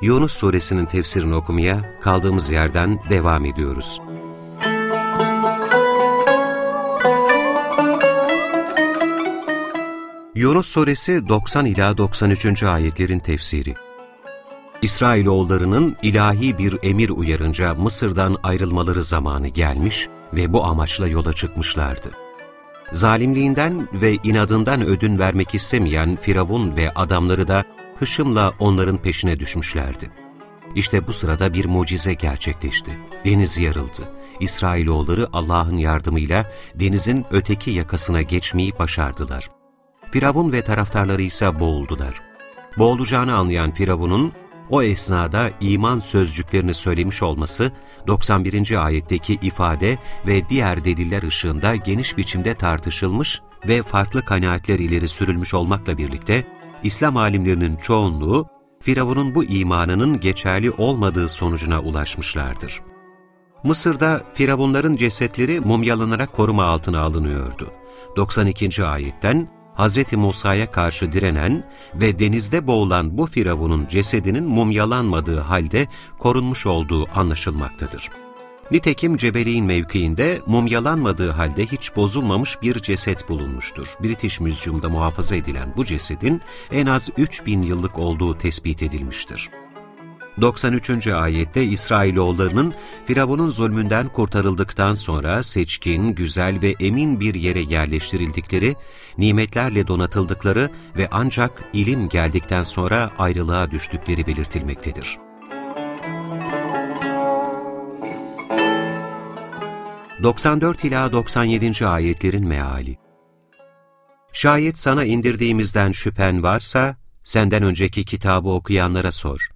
Yunus Suresinin tefsirini okumaya kaldığımız yerden devam ediyoruz. Yunus Suresi 90 ila 93. ayetlerin tefsiri. İsrailoğullarının ilahi bir emir uyarınca Mısır'dan ayrılmaları zamanı gelmiş ve bu amaçla yola çıkmışlardı. Zalimliğinden ve inadından ödün vermek istemeyen Firavun ve adamları da hışımla onların peşine düşmüşlerdi. İşte bu sırada bir mucize gerçekleşti. Deniz yarıldı. İsrailoğulları Allah'ın yardımıyla denizin öteki yakasına geçmeyi başardılar. Firavun ve taraftarları ise boğuldular. Boğulacağını anlayan Firavun'un o esnada iman sözcüklerini söylemiş olması, 91. ayetteki ifade ve diğer deliller ışığında geniş biçimde tartışılmış ve farklı kanaatler ileri sürülmüş olmakla birlikte, İslam alimlerinin çoğunluğu, Firavun'un bu imanının geçerli olmadığı sonucuna ulaşmışlardır. Mısır'da Firavunların cesetleri mumyalanarak koruma altına alınıyordu. 92. ayetten, Hz. Musa'ya karşı direnen ve denizde boğulan bu firavunun cesedinin mumyalanmadığı halde korunmuş olduğu anlaşılmaktadır. Nitekim Cebeli'nin mevkiinde mumyalanmadığı halde hiç bozulmamış bir ceset bulunmuştur. British Museum'da muhafaza edilen bu cesedin en az 3000 yıllık olduğu tespit edilmiştir. 93. ayette İsrailoğullarının Firavun'un zulmünden kurtarıldıktan sonra seçkin, güzel ve emin bir yere yerleştirildikleri, nimetlerle donatıldıkları ve ancak ilim geldikten sonra ayrılığa düştükleri belirtilmektedir. 94 ila 97. ayetlerin meali Şayet sana indirdiğimizden şüphen varsa, senden önceki kitabı okuyanlara sor.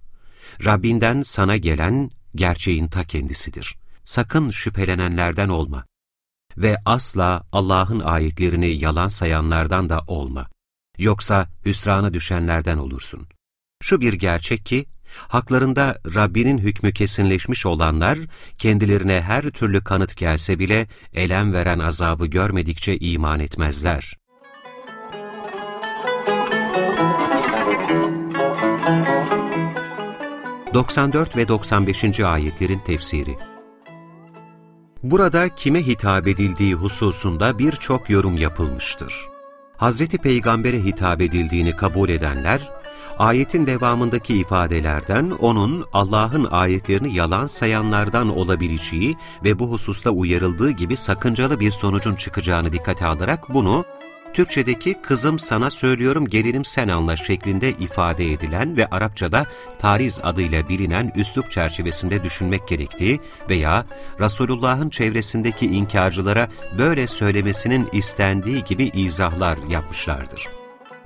Rabbinden sana gelen gerçeğin ta kendisidir. Sakın şüphelenenlerden olma. Ve asla Allah'ın ayetlerini yalan sayanlardan da olma. Yoksa hüsrana düşenlerden olursun. Şu bir gerçek ki, haklarında Rabbinin hükmü kesinleşmiş olanlar, kendilerine her türlü kanıt gelse bile elem veren azabı görmedikçe iman etmezler. 94 ve 95. ayetlerin tefsiri Burada kime hitap edildiği hususunda birçok yorum yapılmıştır. Hz. Peygamber'e hitap edildiğini kabul edenler, ayetin devamındaki ifadelerden onun Allah'ın ayetlerini yalan sayanlardan olabileceği ve bu hususta uyarıldığı gibi sakıncalı bir sonucun çıkacağını dikkate alarak bunu Türkçedeki kızım sana söylüyorum gelinim sen anla şeklinde ifade edilen ve Arapçada tariz adıyla bilinen üslup çerçevesinde düşünmek gerektiği veya Resulullah'ın çevresindeki inkarcılara böyle söylemesinin istendiği gibi izahlar yapmışlardır.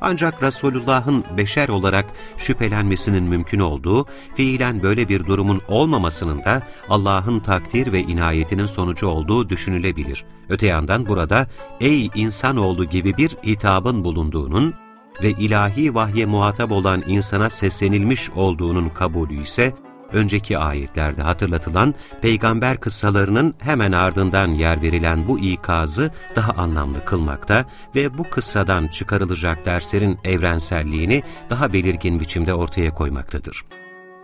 Ancak Resulullah'ın beşer olarak şüphelenmesinin mümkün olduğu, fiilen böyle bir durumun olmamasının da Allah'ın takdir ve inayetinin sonucu olduğu düşünülebilir. Öte yandan burada ey insanoğlu gibi bir hitabın bulunduğunun ve ilahi vahye muhatap olan insana seslenilmiş olduğunun kabulü ise önceki ayetlerde hatırlatılan peygamber kıssalarının hemen ardından yer verilen bu ikazı daha anlamlı kılmakta ve bu kıssadan çıkarılacak derslerin evrenselliğini daha belirgin biçimde ortaya koymaktadır.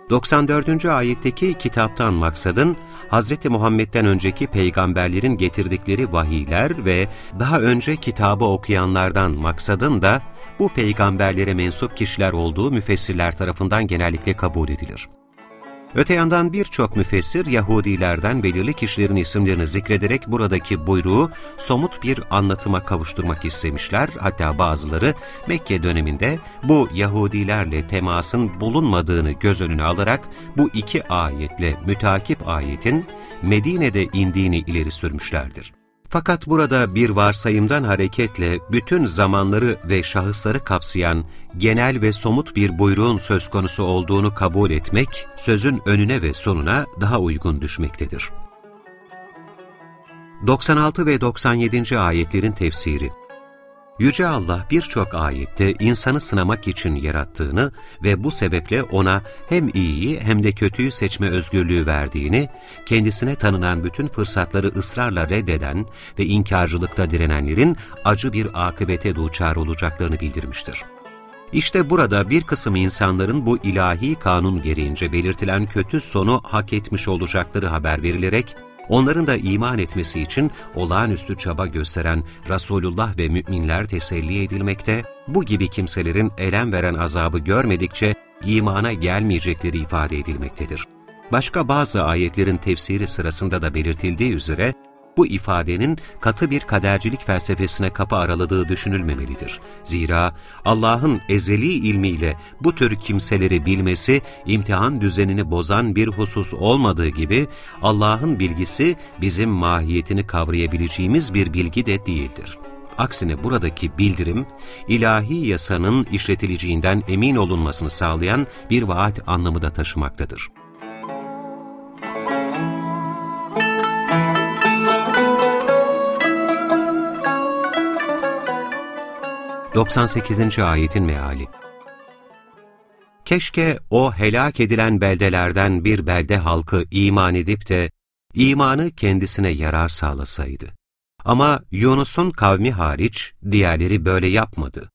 94. ayetteki kitaptan maksadın, Hz. Muhammed'den önceki peygamberlerin getirdikleri vahiyler ve daha önce kitabı okuyanlardan maksadın da bu peygamberlere mensup kişiler olduğu müfessirler tarafından genellikle kabul edilir. Öte yandan birçok müfessir Yahudilerden belirli kişilerin isimlerini zikrederek buradaki buyruğu somut bir anlatıma kavuşturmak istemişler. Hatta bazıları Mekke döneminde bu Yahudilerle temasın bulunmadığını göz önüne alarak bu iki ayetle mütakip ayetin Medine'de indiğini ileri sürmüşlerdir. Fakat burada bir varsayımdan hareketle bütün zamanları ve şahısları kapsayan genel ve somut bir buyruğun söz konusu olduğunu kabul etmek, sözün önüne ve sonuna daha uygun düşmektedir. 96 ve 97. ayetlerin tefsiri Yüce Allah birçok ayette insanı sınamak için yarattığını ve bu sebeple ona hem iyiyi hem de kötüyü seçme özgürlüğü verdiğini, kendisine tanınan bütün fırsatları ısrarla reddeden ve inkarcılıkta direnenlerin acı bir akıbete duçar olacaklarını bildirmiştir. İşte burada bir kısım insanların bu ilahi kanun gereğince belirtilen kötü sonu hak etmiş olacakları haber verilerek, onların da iman etmesi için olağanüstü çaba gösteren Resulullah ve müminler teselli edilmekte, bu gibi kimselerin elem veren azabı görmedikçe imana gelmeyecekleri ifade edilmektedir. Başka bazı ayetlerin tefsiri sırasında da belirtildiği üzere, bu ifadenin katı bir kadercilik felsefesine kapı araladığı düşünülmemelidir. Zira Allah'ın ezeli ilmiyle bu tür kimseleri bilmesi, imtihan düzenini bozan bir husus olmadığı gibi, Allah'ın bilgisi bizim mahiyetini kavrayabileceğimiz bir bilgi de değildir. Aksine buradaki bildirim, ilahi yasanın işletileceğinden emin olunmasını sağlayan bir vaat anlamı da taşımaktadır. 98. Ayetin Meali Keşke o helak edilen beldelerden bir belde halkı iman edip de imanı kendisine yarar sağlasaydı. Ama Yunus'un kavmi hariç diğerleri böyle yapmadı.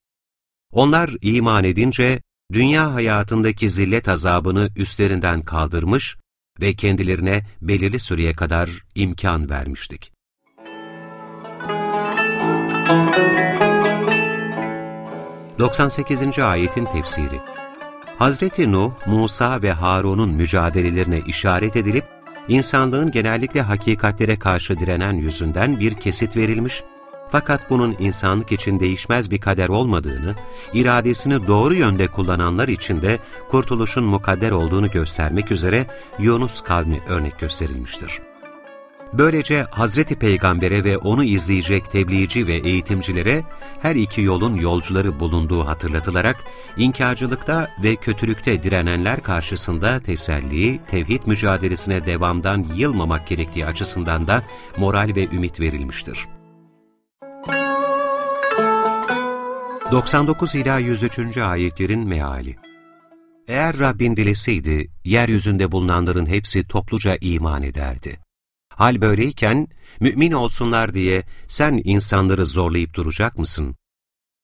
Onlar iman edince dünya hayatındaki zillet azabını üstlerinden kaldırmış ve kendilerine belirli süreye kadar imkan vermiştik. 98. ayetin tefsiri Hazreti Nuh, Musa ve Harun'un mücadelelerine işaret edilip, insanlığın genellikle hakikatlere karşı direnen yüzünden bir kesit verilmiş, fakat bunun insanlık için değişmez bir kader olmadığını, iradesini doğru yönde kullananlar için de kurtuluşun mukadder olduğunu göstermek üzere Yunus kavmi örnek gösterilmiştir. Böylece Hazreti Peygamber'e ve onu izleyecek tebliğci ve eğitimcilere her iki yolun yolcuları bulunduğu hatırlatılarak, inkarcılıkta ve kötülükte direnenler karşısında teselli, tevhid mücadelesine devamdan yılmamak gerektiği açısından da moral ve ümit verilmiştir. 99 ila 103. ayetlerin meali Eğer Rabbin dileseydi, yeryüzünde bulunanların hepsi topluca iman ederdi. Hal böyleyken, mümin olsunlar diye sen insanları zorlayıp duracak mısın?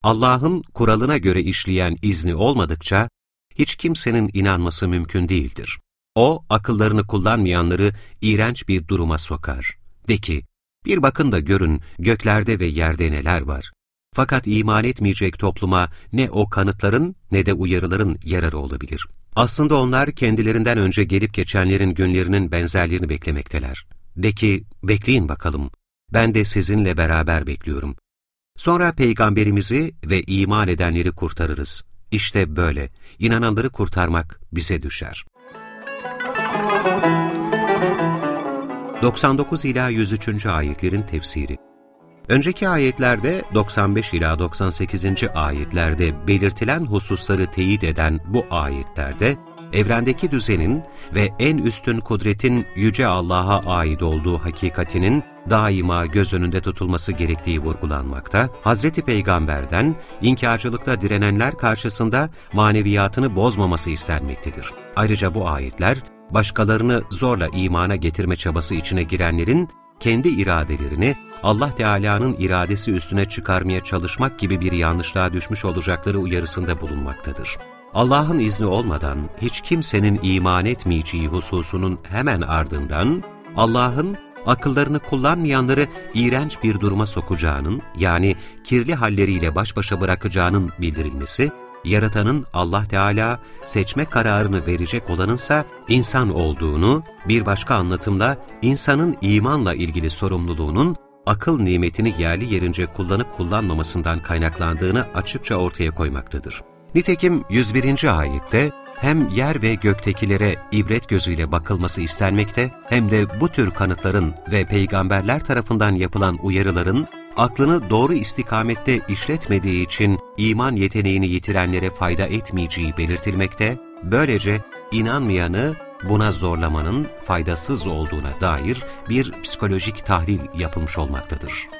Allah'ın kuralına göre işleyen izni olmadıkça, hiç kimsenin inanması mümkün değildir. O, akıllarını kullanmayanları iğrenç bir duruma sokar. De ki, bir bakın da görün göklerde ve yerde neler var. Fakat iman etmeyecek topluma ne o kanıtların ne de uyarıların yararı olabilir. Aslında onlar kendilerinden önce gelip geçenlerin günlerinin benzerlerini beklemekteler. De ki, bekleyin bakalım, ben de sizinle beraber bekliyorum. Sonra peygamberimizi ve iman edenleri kurtarırız. İşte böyle, inananları kurtarmak bize düşer. 99 ila 103. ayetlerin tefsiri Önceki ayetlerde 95 ila 98. ayetlerde belirtilen hususları teyit eden bu ayetlerde evrendeki düzenin ve en üstün kudretin Yüce Allah'a ait olduğu hakikatinin daima göz önünde tutulması gerektiği vurgulanmakta, Hazreti Peygamber'den inkarcılıkta direnenler karşısında maneviyatını bozmaması istenmektedir. Ayrıca bu ayetler, başkalarını zorla imana getirme çabası içine girenlerin kendi iradelerini Allah Teala'nın iradesi üstüne çıkarmaya çalışmak gibi bir yanlışlığa düşmüş olacakları uyarısında bulunmaktadır. Allah'ın izni olmadan hiç kimsenin iman etmeyeceği hususunun hemen ardından Allah'ın akıllarını kullanmayanları iğrenç bir duruma sokacağının yani kirli halleriyle baş başa bırakacağının bildirilmesi, Yaratanın Allah Teala seçme kararını verecek olanınsa insan olduğunu, bir başka anlatımda insanın imanla ilgili sorumluluğunun akıl nimetini yerli yerince kullanıp kullanmamasından kaynaklandığını açıkça ortaya koymaktadır. Nitekim 101. ayette hem yer ve göktekilere ibret gözüyle bakılması istenmekte, hem de bu tür kanıtların ve peygamberler tarafından yapılan uyarıların aklını doğru istikamette işletmediği için iman yeteneğini yitirenlere fayda etmeyeceği belirtilmekte, böylece inanmayanı buna zorlamanın faydasız olduğuna dair bir psikolojik tahlil yapılmış olmaktadır.